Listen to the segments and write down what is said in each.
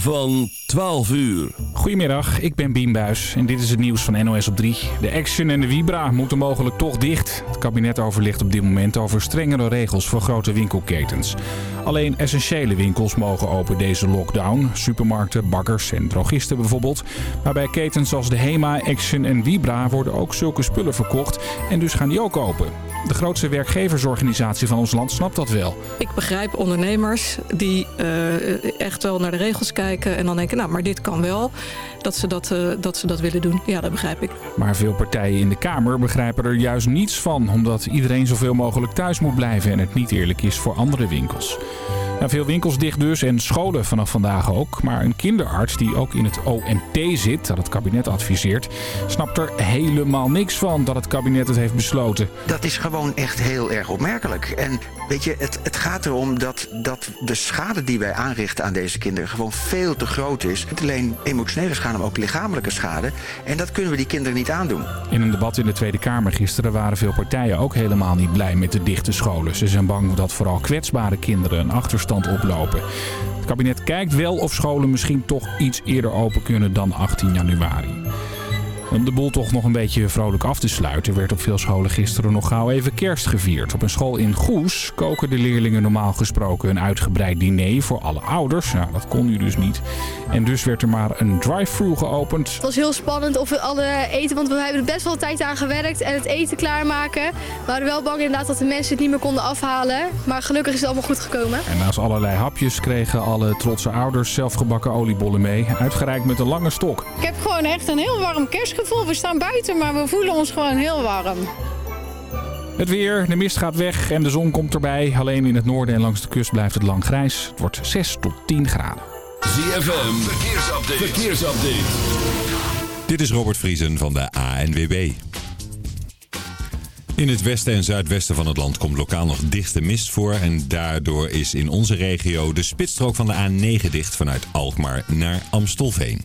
van 12 uur. Goedemiddag, ik ben Bien Buis en dit is het nieuws van NOS op 3. De Action en de Vibra moeten mogelijk toch dicht. Het kabinet overligt op dit moment over strengere regels voor grote winkelketens. Alleen essentiële winkels mogen open deze lockdown. Supermarkten, bakkers en drogisten bijvoorbeeld. Maar bij ketens als de Hema, Action en Vibra worden ook zulke spullen verkocht. En dus gaan die ook open. De grootste werkgeversorganisatie van ons land snapt dat wel. Ik begrijp ondernemers die uh, echt wel naar de regels kijken en dan denken, nou, maar dit kan wel. Dat ze dat, uh, dat ze dat willen doen. Ja, dat begrijp ik. Maar veel partijen in de Kamer begrijpen er juist niets van. Omdat iedereen zoveel mogelijk thuis moet blijven en het niet eerlijk is voor andere winkels. Nou, veel winkels dicht dus en scholen vanaf vandaag ook. Maar een kinderarts die ook in het OMT zit, dat het kabinet adviseert... snapt er helemaal niks van dat het kabinet het heeft besloten. Dat is gewoon echt heel erg opmerkelijk. En weet je, het, het gaat erom dat, dat de schade die wij aanrichten aan deze kinderen... gewoon veel te groot is. Niet alleen emotionele schade, maar ook lichamelijke schade. En dat kunnen we die kinderen niet aandoen. In een debat in de Tweede Kamer gisteren waren veel partijen ook helemaal niet blij met de dichte scholen. Ze zijn bang dat vooral kwetsbare kinderen een achterstand oplopen. Het kabinet kijkt wel of scholen misschien toch iets eerder open kunnen dan 18 januari. Om de boel toch nog een beetje vrolijk af te sluiten... werd op veel scholen gisteren nog gauw even kerst gevierd. Op een school in Goes koken de leerlingen normaal gesproken... een uitgebreid diner voor alle ouders. Nou, dat kon nu dus niet. En dus werd er maar een drive-thru geopend. Het was heel spannend of we alle eten... want we hebben er best wel tijd aan gewerkt en het eten klaarmaken. We waren wel bang inderdaad dat de mensen het niet meer konden afhalen. Maar gelukkig is het allemaal goed gekomen. En naast allerlei hapjes kregen alle trotse ouders... zelfgebakken oliebollen mee. Uitgereikt met een lange stok. Ik heb gewoon echt een heel warm kerst we staan buiten, maar we voelen ons gewoon heel warm. Het weer, de mist gaat weg en de zon komt erbij. Alleen in het noorden en langs de kust blijft het lang grijs. Het wordt 6 tot 10 graden. ZFM, verkeersupdate. verkeersupdate. Dit is Robert Vriesen van de ANWB. In het westen en zuidwesten van het land komt lokaal nog dichte mist voor. En daardoor is in onze regio de spitsstrook van de A9 dicht vanuit Alkmaar naar Amstelveen.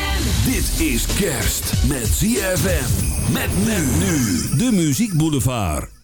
Dit is kerst met ZFM. Met men nu. De Muziek Boulevard.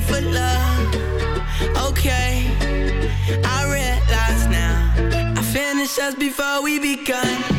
for love. Okay, I realize now. I finished us before we begun.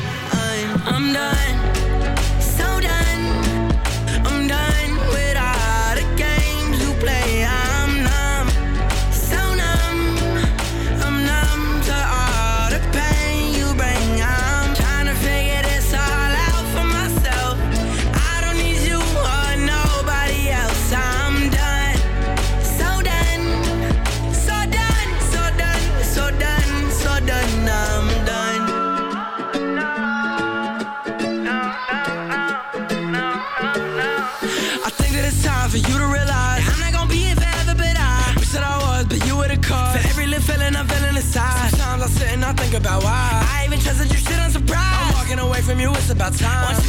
about time.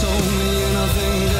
Told me and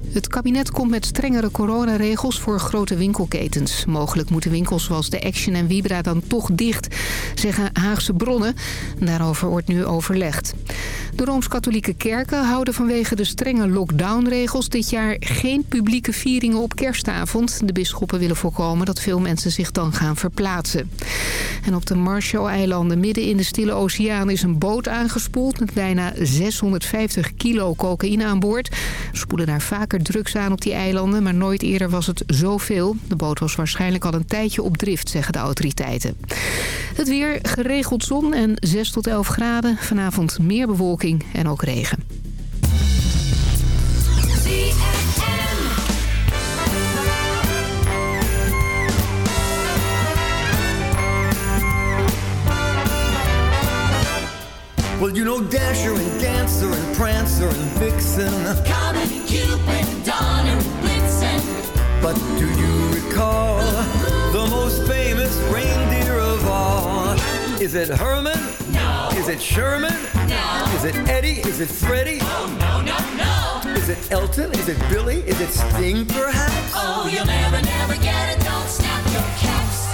Het kabinet komt met strengere coronaregels voor grote winkelketens. Mogelijk moeten winkels zoals de Action en Vibra dan toch dicht, zeggen Haagse bronnen. Daarover wordt nu overlegd. De Rooms-Katholieke kerken houden vanwege de strenge lockdownregels... dit jaar geen publieke vieringen op kerstavond. De bisschoppen willen voorkomen dat veel mensen zich dan gaan verplaatsen. En op de Marshall-eilanden midden in de Stille Oceaan... is een boot aangespoeld met bijna 650 kilo cocaïne aan boord. Spoelen daar vaker drugs aan op die eilanden... maar nooit eerder was het zoveel. De boot was waarschijnlijk al een tijdje op drift, zeggen de autoriteiten. Het weer, geregeld zon en 6 tot 11 graden. Vanavond meer bewolking en ook regen. Well, you know Dasher and Dancer and Prancer and Vixen. Blitzen. But do you recall the most famous reindeer of all? Is it Herman? No. Is it Sherman? No. Is it Eddie? Is it Freddie? Oh, no, no, no. Is it Elton? Is it Billy? Is it Sting, perhaps? Oh, you'll never, never get it. Don't snap your caps.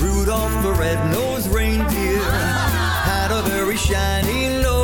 Rudolph the red-nosed reindeer had a very shiny nose.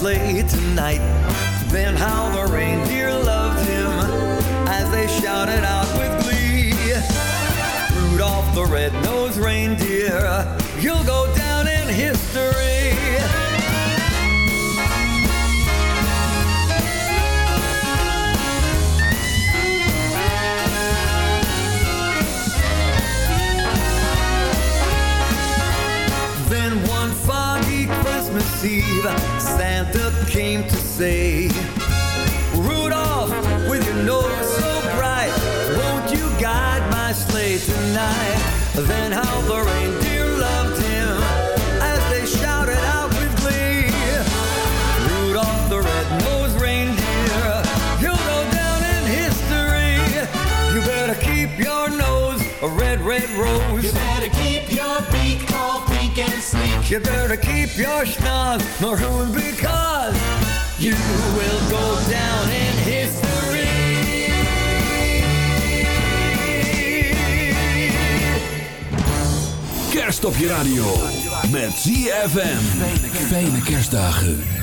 sleigh tonight? Then how the reindeer loved him as they shouted out with glee. Rudolph the red-nosed reindeer, you'll go down in history. Then one foggy Christmas Eve, a duck came to say, Rudolph, with your nose so bright, won't you guide my sleigh tonight? Then how the reindeer loved him as they shouted out with glee, Rudolph the red-nosed reindeer, he'll go down in history. You better keep your nose a red, red rose. You better keep and sleek. You better keep your schnoz maroon because you will go down in history. Kerst op je radio met ZFM. Fijne kerstdagen.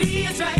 be a dragon.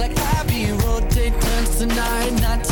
like happy rotate turns to night, not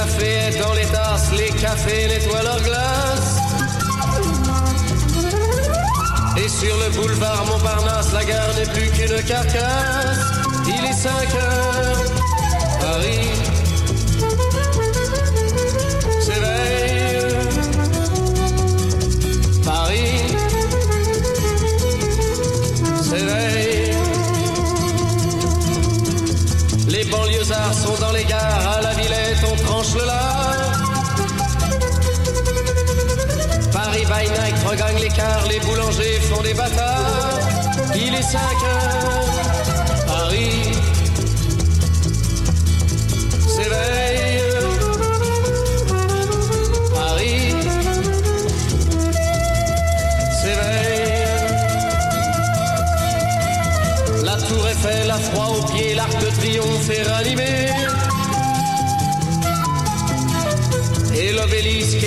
Le café est dans les tasses, les cafés nettoient leurs glaces. Et sur le boulevard Montparnasse, la gare n'est plus qu'une carcasse. Il est 5 heures, Paris by night regagne l'écart, les boulangers font des bâtards. Il est 5 heures, Paris s'éveille. Paris s'éveille. La tour Eiffel, la froid aux pieds, l'arc de triomphe est ranimé.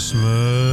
Christmas.